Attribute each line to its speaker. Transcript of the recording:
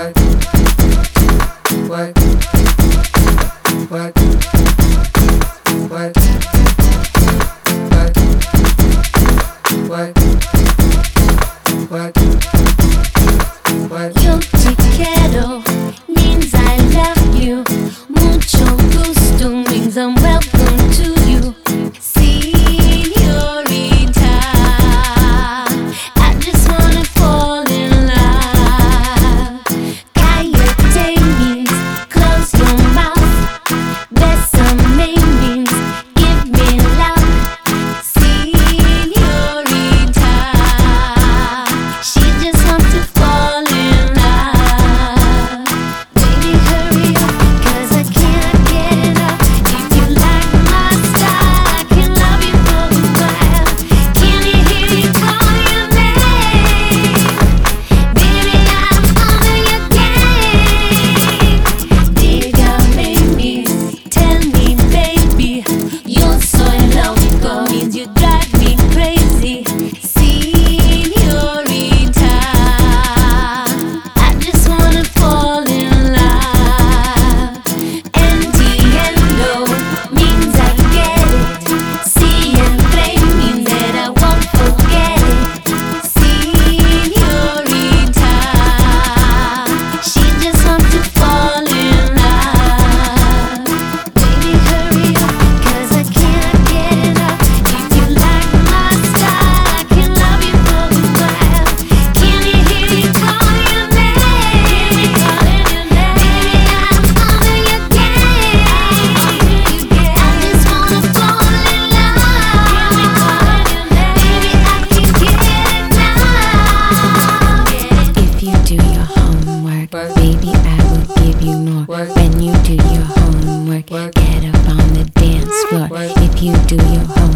Speaker 1: What? What? What? What? What? What? What? What? You. find me. Baby, I
Speaker 2: will give you more when you do your homework. Get up on the dance floor if you do your homework.